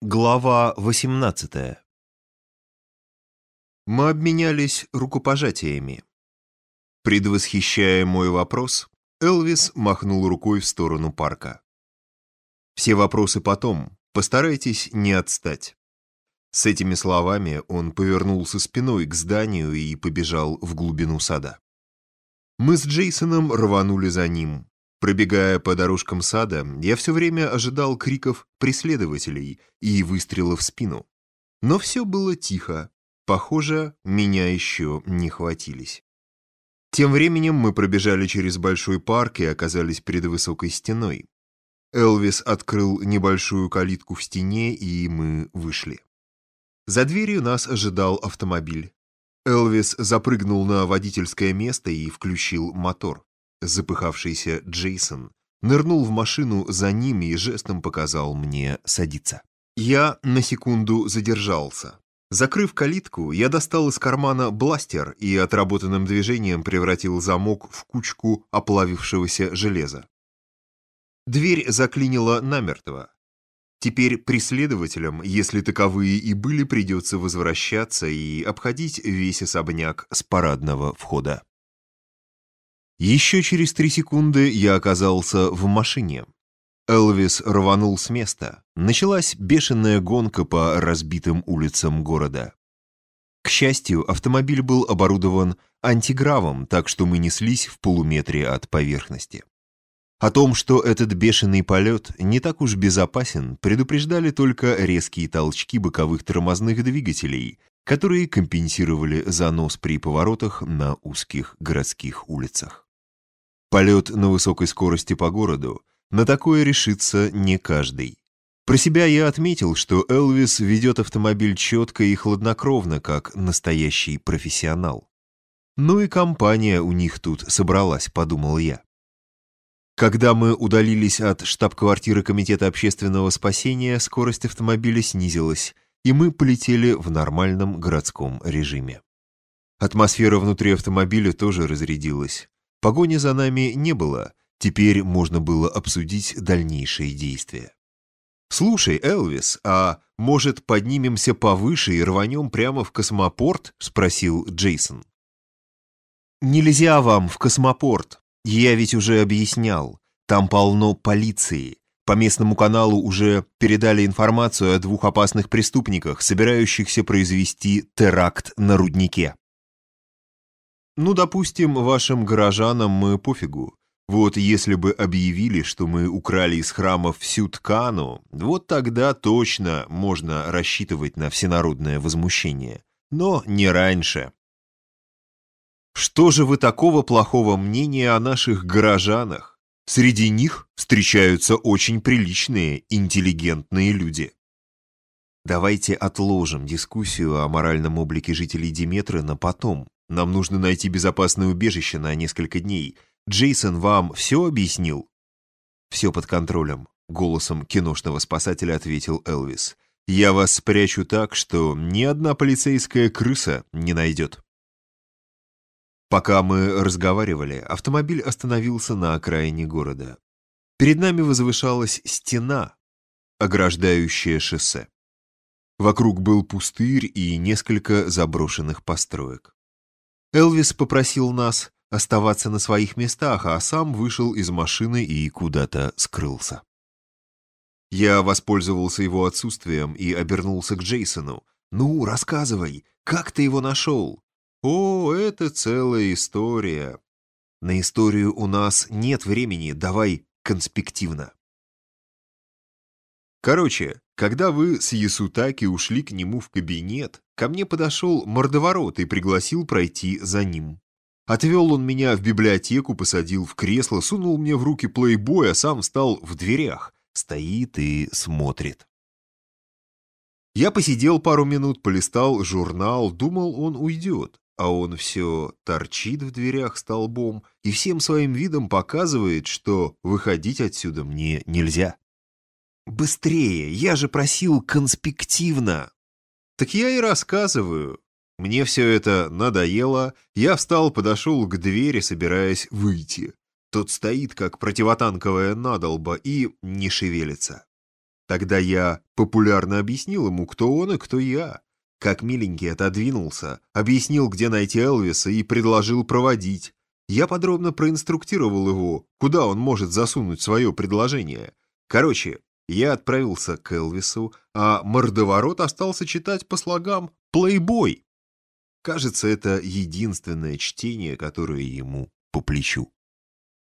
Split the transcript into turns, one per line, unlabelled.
Глава 18 Мы обменялись рукопожатиями. Предвосхищая мой вопрос, Элвис махнул рукой в сторону парка. «Все вопросы потом, постарайтесь не отстать». С этими словами он повернулся спиной к зданию и побежал в глубину сада. Мы с Джейсоном рванули за ним, Пробегая по дорожкам сада, я все время ожидал криков преследователей и выстрелов в спину. Но все было тихо. Похоже, меня еще не хватились. Тем временем мы пробежали через большой парк и оказались перед высокой стеной. Элвис открыл небольшую калитку в стене, и мы вышли. За дверью нас ожидал автомобиль. Элвис запрыгнул на водительское место и включил мотор. Запыхавшийся Джейсон нырнул в машину за ними и жестом показал мне садиться. Я на секунду задержался. Закрыв калитку, я достал из кармана бластер и отработанным движением превратил замок в кучку оплавившегося железа. Дверь заклинила намертво. Теперь преследователям, если таковые и были, придется возвращаться и обходить весь особняк с парадного входа. Еще через три секунды я оказался в машине. Элвис рванул с места. Началась бешеная гонка по разбитым улицам города. К счастью, автомобиль был оборудован антигравом, так что мы неслись в полуметре от поверхности. О том, что этот бешеный полет не так уж безопасен, предупреждали только резкие толчки боковых тормозных двигателей, которые компенсировали занос при поворотах на узких городских улицах. Полет на высокой скорости по городу, на такое решится не каждый. Про себя я отметил, что Элвис ведет автомобиль четко и хладнокровно, как настоящий профессионал. Ну и компания у них тут собралась, подумал я. Когда мы удалились от штаб-квартиры Комитета общественного спасения, скорость автомобиля снизилась, и мы полетели в нормальном городском режиме. Атмосфера внутри автомобиля тоже разрядилась. Погони за нами не было, теперь можно было обсудить дальнейшие действия. «Слушай, Элвис, а может поднимемся повыше и рванем прямо в космопорт?» — спросил Джейсон. «Нельзя вам в космопорт. Я ведь уже объяснял. Там полно полиции. По местному каналу уже передали информацию о двух опасных преступниках, собирающихся произвести теракт на руднике. Ну, допустим, вашим горожанам мы пофигу. Вот если бы объявили, что мы украли из храмов всю ткану, вот тогда точно можно рассчитывать на всенародное возмущение. Но не раньше. Что же вы такого плохого мнения о наших горожанах? Среди них встречаются очень приличные, интеллигентные люди. Давайте отложим дискуссию о моральном облике жителей Диметры на потом. Нам нужно найти безопасное убежище на несколько дней. Джейсон вам все объяснил?» «Все под контролем», — голосом киношного спасателя ответил Элвис. «Я вас спрячу так, что ни одна полицейская крыса не найдет». Пока мы разговаривали, автомобиль остановился на окраине города. Перед нами возвышалась стена, ограждающая шоссе. Вокруг был пустырь и несколько заброшенных построек. Элвис попросил нас оставаться на своих местах, а сам вышел из машины и куда-то скрылся. Я воспользовался его отсутствием и обернулся к Джейсону. «Ну, рассказывай, как ты его нашел?» «О, это целая история». «На историю у нас нет времени, давай конспективно». Короче, когда вы с Ясутаки ушли к нему в кабинет, ко мне подошел мордоворот и пригласил пройти за ним. Отвел он меня в библиотеку, посадил в кресло, сунул мне в руки плейбой, а сам встал в дверях, стоит и смотрит. Я посидел пару минут, полистал журнал, думал, он уйдет, а он все торчит в дверях столбом и всем своим видом показывает, что выходить отсюда мне нельзя. «Быстрее! Я же просил конспективно!» «Так я и рассказываю. Мне все это надоело. Я встал, подошел к двери, собираясь выйти. Тот стоит, как противотанковая надолба, и не шевелится. Тогда я популярно объяснил ему, кто он и кто я. Как миленький отодвинулся, объяснил, где найти Элвиса и предложил проводить. Я подробно проинструктировал его, куда он может засунуть свое предложение. Короче, я отправился к Элвису, а мордоворот остался читать по слогам «Плейбой». Кажется, это единственное чтение, которое ему по плечу.